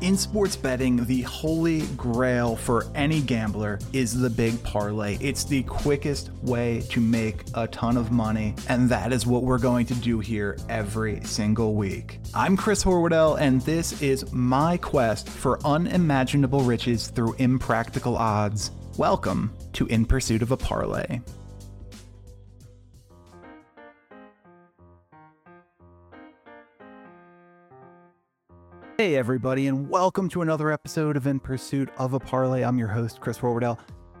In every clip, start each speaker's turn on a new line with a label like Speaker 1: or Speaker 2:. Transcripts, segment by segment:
Speaker 1: In sports betting, the holy grail for any gambler is the big parlay. It's the quickest way to make a ton of money, and that is what we're going to do here every single week. I'm Chris Horwoodell, and this is my quest for unimaginable riches through impractical odds. Welcome to In Pursuit of a Parlay. Hey, everybody, and welcome to another episode of In Pursuit of a Parlay. I'm your host, Chris Horwoodell,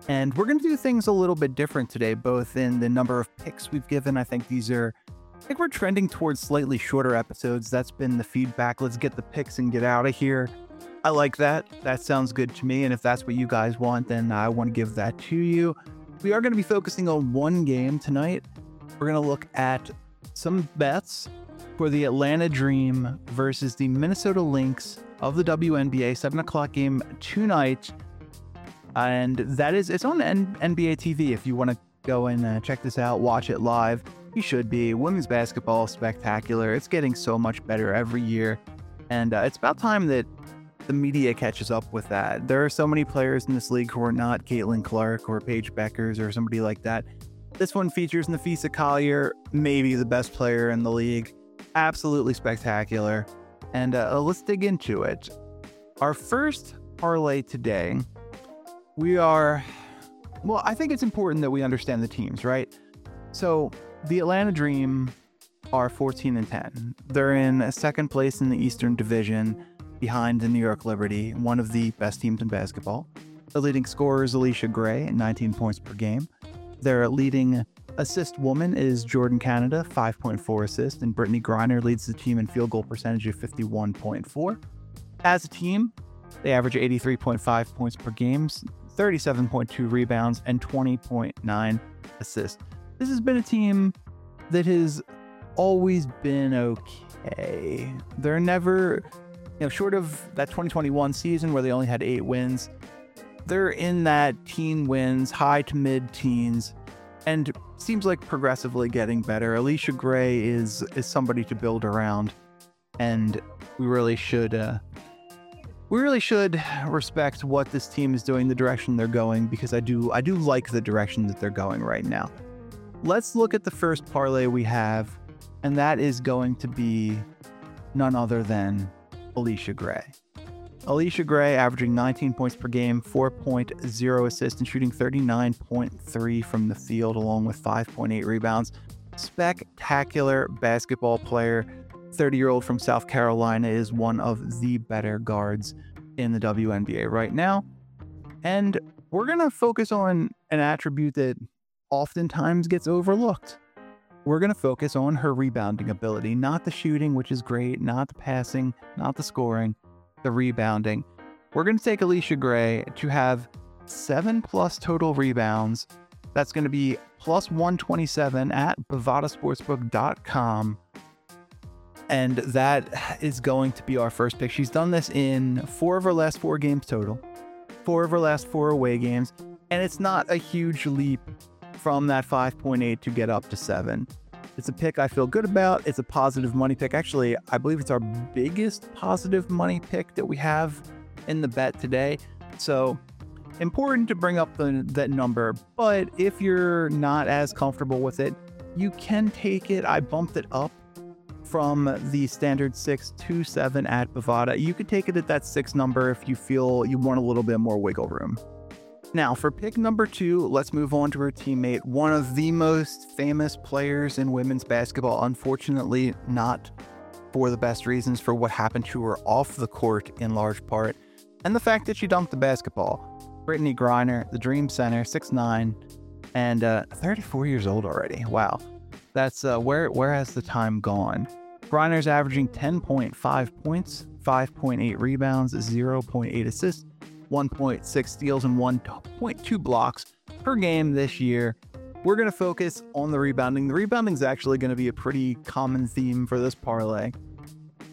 Speaker 1: and we're going to do things a little bit different today, both in the number of picks we've given. I think these are, I think we're trending towards slightly shorter episodes. That's been the feedback. Let's get the picks and get out of here. I like that. That sounds good to me. And if that's what you guys want, then I want to give that to you. We are going to be focusing on one game tonight. We're going to look at some bets for the Atlanta Dream versus the Minnesota Lynx of the WNBA, seven o'clock game tonight, and that is it's on N- NBA TV. If you want to go and uh, check this out, watch it live, you should be. Women's basketball spectacular. It's getting so much better every year, and uh, it's about time that the media catches up with that. There are so many players in this league who are not Caitlin Clark or Paige Bueckers or somebody like that. This one features Napheesa Collier, maybe the best player in the league absolutely spectacular. And uh, let's dig into it. Our first parlay today, we are, well, I think it's important that we understand the teams, right? So the Atlanta Dream are 14 and 10. They're in second place in the Eastern Division behind the New York Liberty, one of the best teams in basketball. The leading scorer is Allisha Gray at 19 points per game. Their leading assist woman is Jordin Canada, 5.4 assists, and Brittney Griner leads the team in field goal percentage of 51.4. As a team, they average 83.5 points per game, 37.2 rebounds, and 20.9 assists. This has been a team that has always been okay. They're never, you know, short of that 2021 season where they only had eight wins, they're in that teen wins, high to mid teens and seems like progressively getting better. Allisha Gray is is somebody to build around, and we really should uh, we really should respect what this team is doing, the direction they're going, because I do I do like the direction that they're going right now. Let's look at the first parlay we have, and that is going to be none other than Allisha Gray. Allisha Gray averaging 19 points per game, 4.0 assists, and shooting 39.3 from the field, along with 5.8 rebounds. Spectacular basketball player. 30 year old from South Carolina is one of the better guards in the WNBA right now. And we're going to focus on an attribute that oftentimes gets overlooked. We're going to focus on her rebounding ability, not the shooting, which is great, not the passing, not the scoring the rebounding. We're going to take Allisha Gray to have seven plus total rebounds. That's going to be plus 127 at bovadasportsbook.com. And that is going to be our first pick. She's done this in four of her last four games total, four of her last four away games. And it's not a huge leap from that 5.8 to get up to seven. It's a pick I feel good about. It's a positive money pick. Actually, I believe it's our biggest positive money pick that we have in the bet today. So important to bring up the, that number. But if you're not as comfortable with it, you can take it. I bumped it up from the standard six to seven at Bovada. You could take it at that six number if you feel you want a little bit more wiggle room. Now, for pick number two, let's move on to her teammate, one of the most famous players in women's basketball. Unfortunately, not for the best reasons for what happened to her off the court in large part, and the fact that she dumped the basketball. Brittney Griner, the Dream Center, 6'9, and uh, 34 years old already. Wow. That's uh, where where has the time gone? Griner's averaging 10.5 points, 5.8 rebounds, 0.8 assists, 1.6 steals and 1.2 blocks per game this year. We're going to focus on the rebounding. The rebounding is actually going to be a pretty common theme for this parlay.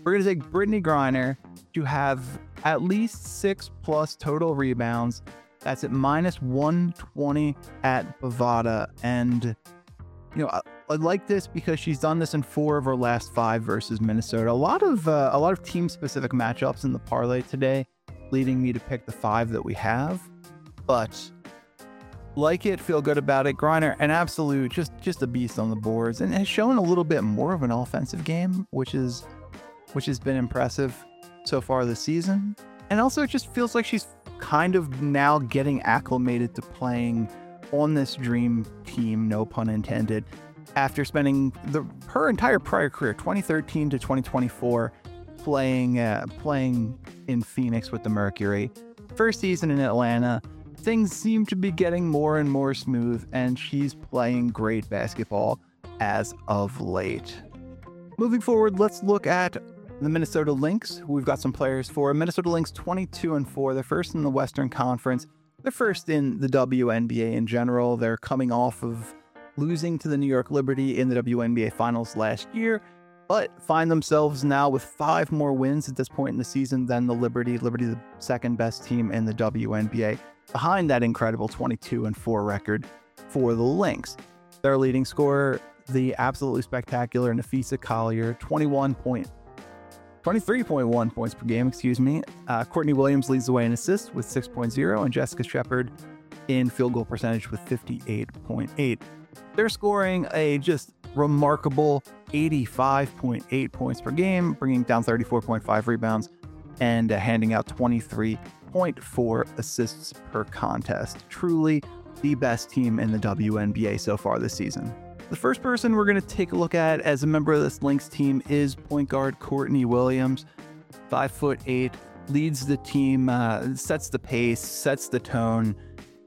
Speaker 1: We're going to take Brittney Griner to have at least six plus total rebounds. That's at minus 120 at Bovada. And, you know, I like this because she's done this in four of her last five versus Minnesota. A lot of uh, a lot of team specific matchups in the parlay today, leading me to pick the five that we have. But like it, feel good about it. Griner, an absolute just just a beast on the boards, and has shown a little bit more of an offensive game, which is which has been impressive so far this season. And also, it just feels like she's kind of now getting acclimated to playing on this dream team, no pun intended, after spending the her entire prior career, 2013 to 2024, playing uh, playing in Phoenix with the Mercury. First season in Atlanta, things seem to be getting more and more smooth, and she's playing great basketball as of late. Moving forward, let's look at the Minnesota Lynx. We've got some players for Minnesota Lynx 22 and 4. They're first in the Western Conference. They're first in the WNBA in general. They're coming off of losing to the New York Liberty in the WNBA Finals last year, but find themselves now with five more wins at this point in the season than the Liberty. Liberty, the second best team in the WNBA, behind that incredible 22 and 4 record for the Lynx. Their leading scorer, the absolutely spectacular Napheesa Collier, 21 point 23.1 points per game, excuse me. Uh, Courtney Williams leads the way in assists with 6.0, and Jessica Shepard in field goal percentage with 58.8. They're scoring a just remarkable 85.8 points per game, bringing down 34.5 rebounds and uh, handing out 23.4 assists per contest. Truly the best team in the WNBA so far this season. The first person we're going to take a look at as a member of this Lynx team is point guard Courtney Williams, five foot eight, leads the team, uh, sets the pace, sets the tone,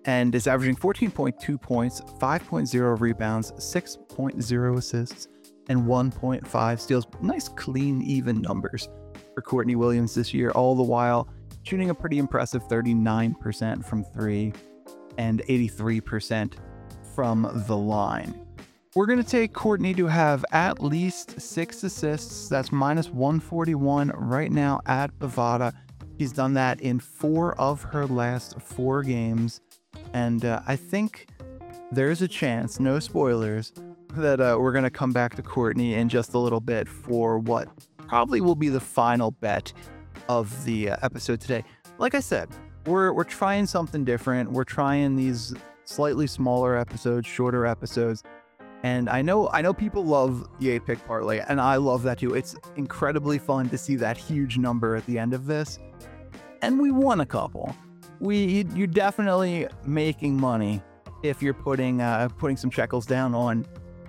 Speaker 1: and is averaging 14.2 points, 5.0 rebounds, 6.0 assists, and 1.5 steals. Nice, clean, even numbers for Courtney Williams this year, all the while shooting a pretty impressive 39% from three and 83% from the line. We're going to take Courtney to have at least six assists. That's minus 141 right now at Bovada. She's done that in four of her last four games. And uh, I think there's a chance, no spoilers, that uh, we're going to come back to Courtney in just a little bit for what probably will be the final bet of the uh, episode today. Like I said, we're, we're trying something different. We're trying these slightly smaller episodes, shorter episodes and I know I know people love the eight pick parlay, and I love that too. It's incredibly fun to see that huge number at the end of this. And we won a couple. We you're definitely making money if you're putting uh, putting some shekels down on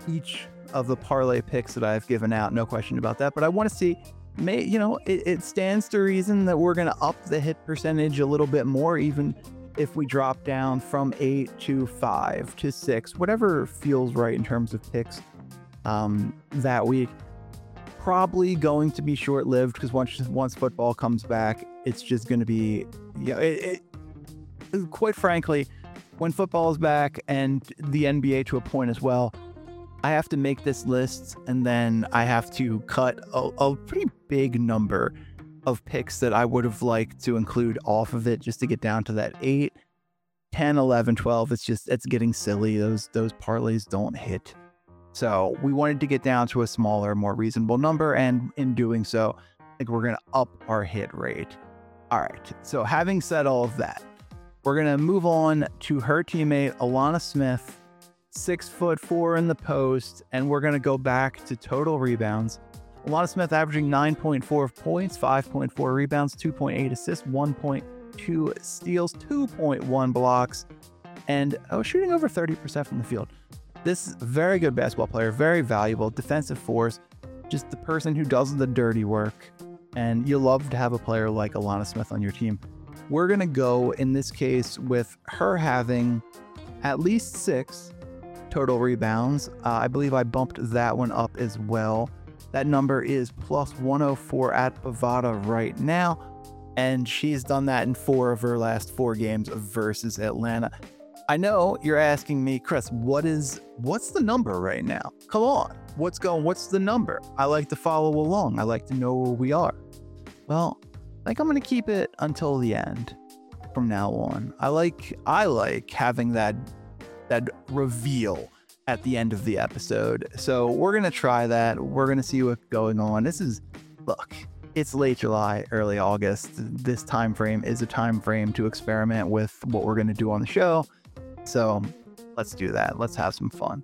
Speaker 1: each of the parlay picks that I've given out. No question about that. But I want to see, may you know, it, it stands to reason that we're going to up the hit percentage a little bit more, even if we drop down from eight to five to six, whatever feels right in terms of picks um, that week. Probably going to be short lived because once once football comes back, it's just going to be yeah. It, it, quite frankly, when football is back and the NBA to a point as well, I have to make this list and then I have to cut a, a pretty big number of picks that I would have liked to include off of it just to get down to that 8, 10, 11, 12. It's just it's getting silly. Those those parlays don't hit. So, we wanted to get down to a smaller, more reasonable number and in doing so, I think we're going to up our hit rate. All right. So, having said all of that, we're going to move on to her teammate Alanna Smith, 6 foot 4 in the post, and we're going to go back to total rebounds. Alanna Smith averaging 9.4 points, 5.4 rebounds, 2.8 assists, 1.2 steals, 2.1 blocks, and oh, shooting over 30% from the field. This is very good basketball player, very valuable defensive force, just the person who does the dirty work. And you love to have a player like Alanna Smith on your team. We're going to go in this case with her having at least six total rebounds. Uh, I believe I bumped that one up as well. That number is plus 104 at Bovada right now. And she's done that in four of her last four games versus Atlanta. I know you're asking me, Chris, what is what's the number right now? Come on. What's going what's the number? I like to follow along. I like to know where we are. Well, I think I'm gonna keep it until the end from now on. I like I like having that that reveal at the end of the episode. So we're to try that. We're to see what's going on. This is, look, it's late July, early August. This time frame is a time frame to experiment with what we're to do on the show. So let's do that. Let's have some fun.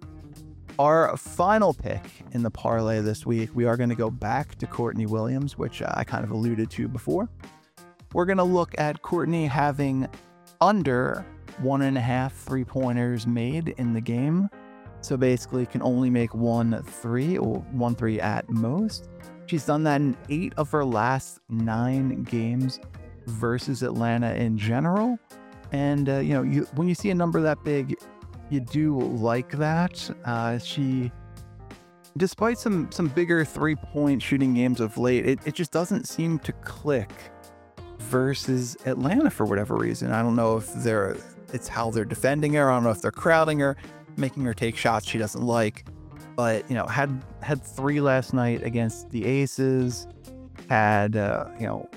Speaker 1: Our final pick in the parlay this week, we are going to go back to Courtney Williams, which uh, I kind of alluded to before. We're going to look at Courtney having under one and a half three pointers made in the game. So basically, can only make one three or one three at most. She's done that in eight of her last nine games versus Atlanta in general. And, uh, you know, you, when you see a number that big, you do like that. Uh, she, despite some some bigger three point shooting games of late, it, it just doesn't seem to click versus Atlanta for whatever reason. I don't know if they're it's how they're defending her. I don't know if they're crowding her, making her take shots she doesn't like. But you know, had had three last night against the Aces. Had uh, you know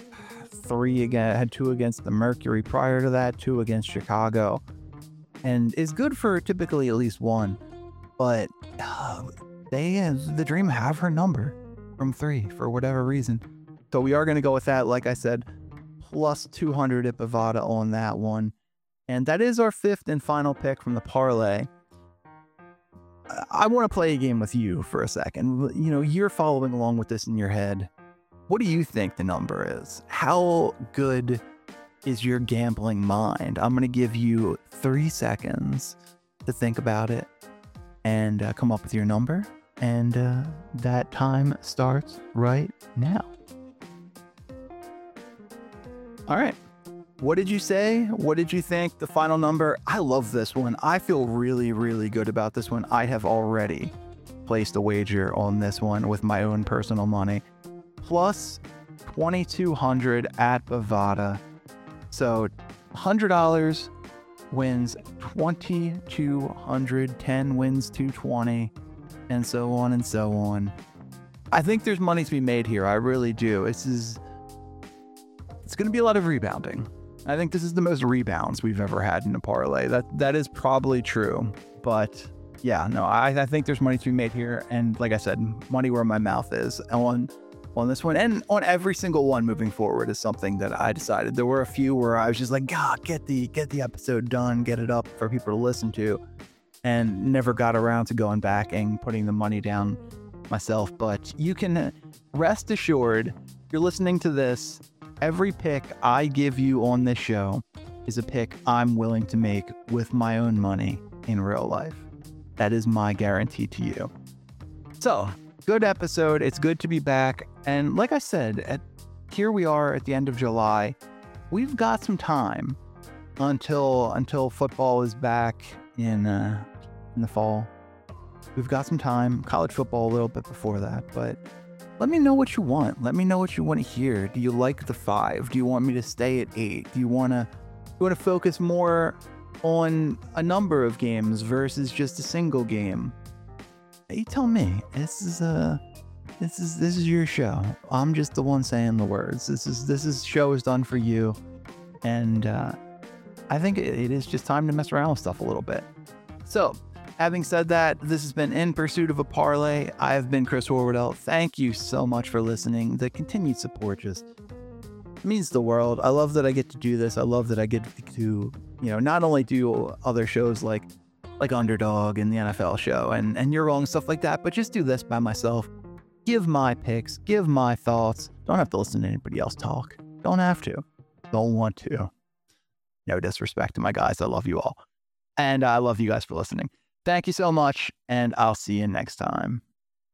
Speaker 1: three again, had two against the Mercury prior to that, two against Chicago and is good for typically at least one. But uh, they, the Dream, have her number from three for whatever reason. So we are going to go with that. Like I said, plus 200 at Bovada on that one. And that is our fifth and final pick from the parlay. I want to play a game with you for a second. You know, you're following along with this in your head. What do you think the number is? How good is your gambling mind. I'm going to give you three seconds to think about it and uh, come up with your number. And uh, that time starts right now. All right. What did you say? What did you think? The final number? I love this one. I feel really, really good about this one. I have already placed a wager on this one with my own personal money. Plus 2200 at Bovada so $100 wins 2200 10 wins 220 and so on and so on. I think there's money to be made here. I really do. This is it's going to be a lot of rebounding. I think this is the most rebounds we've ever had in a parlay. That that is probably true. But yeah, no, I, I think there's money to be made here. And like I said, money where my mouth is. On on this one and on every single one moving forward is something that I decided. There were a few where I was just like, God, get the get the episode done, get it up for people to listen to, and never got around to going back and putting the money down myself. But you can rest assured, you're listening to this. Every pick I give you on this show is a pick I'm willing to make with my own money in real life. That is my guarantee to you. So, good episode. It's good to be back. And like I said, at, here we are at the end of July. We've got some time until until football is back in uh, in the fall. We've got some time. College football a little bit before that, but let me know what you want. Let me know what you want to hear. Do you like the five? Do you want me to stay at eight? Do you want to you want to focus more on a number of games versus just a single game? You tell me. This is a uh, this is this is your show. I'm just the one saying the words. This is this is show is done for you, and uh, I think it, it is just time to mess around with stuff a little bit. So, having said that, this has been in pursuit of a parlay. I have been Chris Horwoodell. Thank you so much for listening. The continued support just means the world. I love that I get to do this. I love that I get to, you know, not only do other shows like like Underdog and the NFL show and and You're Wrong stuff like that, but just do this by myself give my picks, give my thoughts. Don't have to listen to anybody else talk. Don't have to. Don't want to. No disrespect to my guys. I love you all. And I love you guys for listening. Thank you so much, and I'll see you next time.